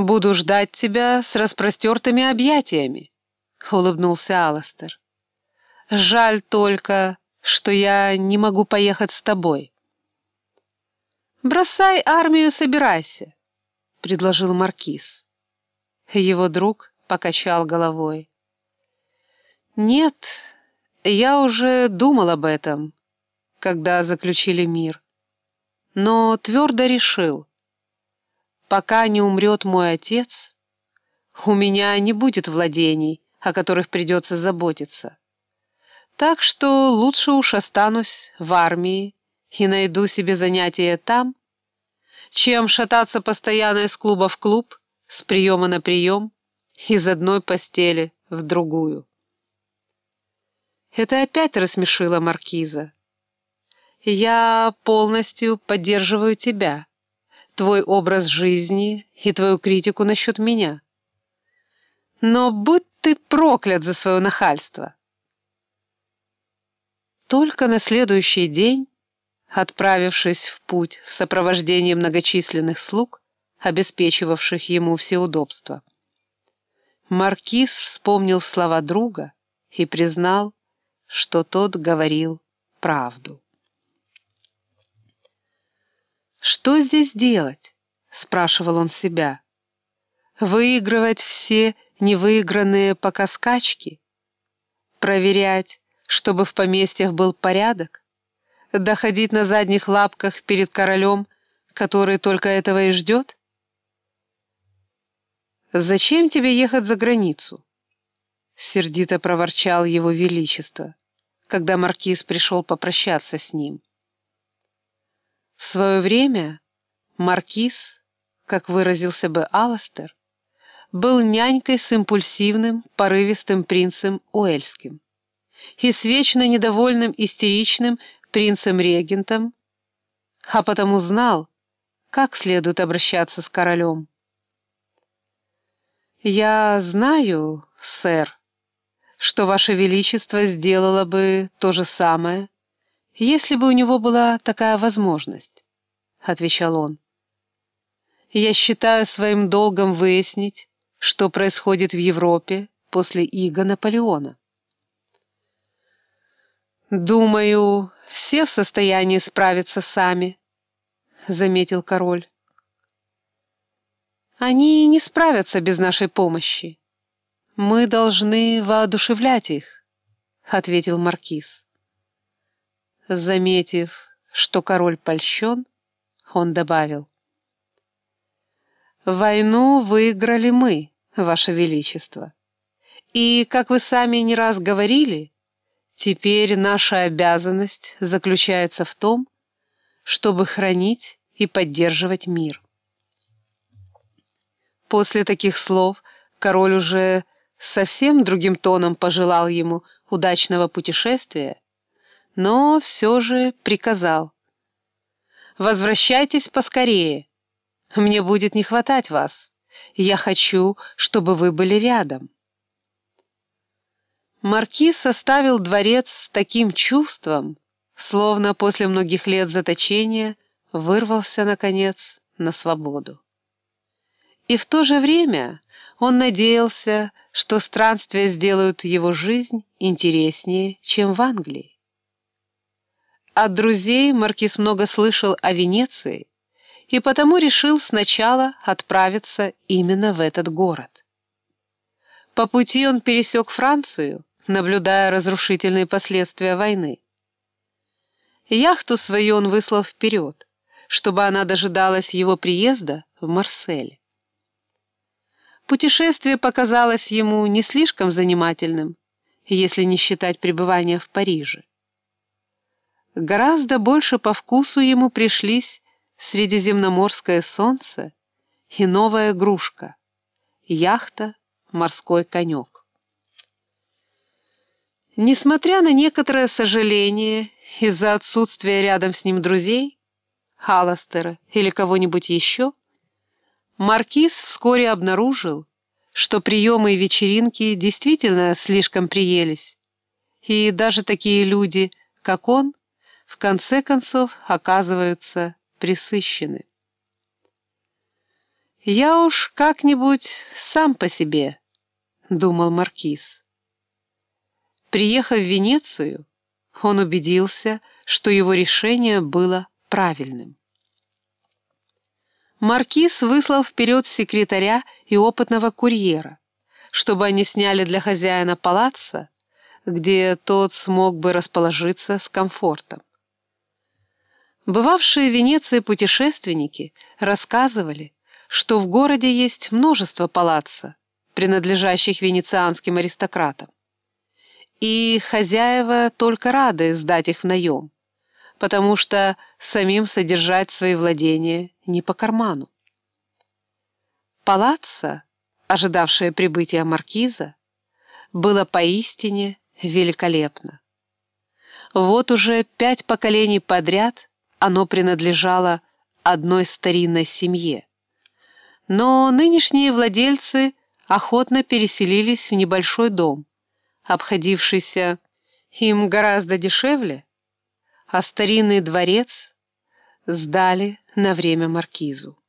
«Буду ждать тебя с распростертыми объятиями», — улыбнулся Аластер. «Жаль только, что я не могу поехать с тобой». «Бросай армию, собирайся», — предложил Маркиз. Его друг покачал головой. «Нет, я уже думал об этом, когда заключили мир, но твердо решил, пока не умрет мой отец, у меня не будет владений, о которых придется заботиться. Так что лучше уж останусь в армии и найду себе занятие там, чем шататься постоянно из клуба в клуб, с приема на прием, из одной постели в другую. Это опять рассмешило Маркиза. «Я полностью поддерживаю тебя, твой образ жизни и твою критику насчет меня. Но будь ты проклят за свое нахальство!» Только на следующий день, отправившись в путь в сопровождении многочисленных слуг, обеспечивавших ему все удобства, Маркиз вспомнил слова друга и признал, что тот говорил правду. «Что здесь делать?» — спрашивал он себя. «Выигрывать все невыигранные пока скачки? Проверять, чтобы в поместьях был порядок? Доходить на задних лапках перед королем, который только этого и ждет? Зачем тебе ехать за границу?» Сердито проворчал его величество когда маркиз пришел попрощаться с ним. В свое время маркиз, как выразился бы Аластер, был нянькой с импульсивным, порывистым принцем Уэльским и с вечно недовольным истеричным принцем-регентом, а потому знал, как следует обращаться с королем. «Я знаю, сэр», что Ваше Величество сделало бы то же самое, если бы у него была такая возможность, — отвечал он. Я считаю своим долгом выяснить, что происходит в Европе после иго Наполеона. «Думаю, все в состоянии справиться сами», — заметил король. «Они не справятся без нашей помощи. «Мы должны воодушевлять их», — ответил Маркиз. Заметив, что король польщен, он добавил. «Войну выиграли мы, Ваше Величество. И, как вы сами не раз говорили, теперь наша обязанность заключается в том, чтобы хранить и поддерживать мир». После таких слов король уже совсем другим тоном пожелал ему удачного путешествия, но все же приказал. «Возвращайтесь поскорее. Мне будет не хватать вас. Я хочу, чтобы вы были рядом». Маркиз оставил дворец с таким чувством, словно после многих лет заточения вырвался, наконец, на свободу. И в то же время он надеялся, что странствия сделают его жизнь интереснее, чем в Англии. От друзей Маркиз много слышал о Венеции и потому решил сначала отправиться именно в этот город. По пути он пересек Францию, наблюдая разрушительные последствия войны. Яхту свою он выслал вперед, чтобы она дожидалась его приезда в Марсель. Путешествие показалось ему не слишком занимательным, если не считать пребывания в Париже. Гораздо больше по вкусу ему пришлись средиземноморское солнце и новая игрушка — яхта «Морской конек». Несмотря на некоторое сожаление из-за отсутствия рядом с ним друзей, Халластера или кого-нибудь еще, Маркиз вскоре обнаружил, что приемы и вечеринки действительно слишком приелись, и даже такие люди, как он, в конце концов оказываются присыщены. я уж как-нибудь сам по себе, думал маркиз. Приехав в Венецию, он убедился, что его решение было правильным. Маркиз выслал вперед секретаря и опытного курьера, чтобы они сняли для хозяина палаца, где тот смог бы расположиться с комфортом. Бывавшие в Венеции путешественники рассказывали, что в городе есть множество палаца, принадлежащих венецианским аристократам. И хозяева только рады сдать их в наем, потому что самим содержать свои владения не по карману. Палаццо, ожидавшее прибытия маркиза, было поистине великолепно. Вот уже пять поколений подряд оно принадлежало одной старинной семье. Но нынешние владельцы охотно переселились в небольшой дом, обходившийся им гораздо дешевле, а старинный дворец сдали на время маркизу.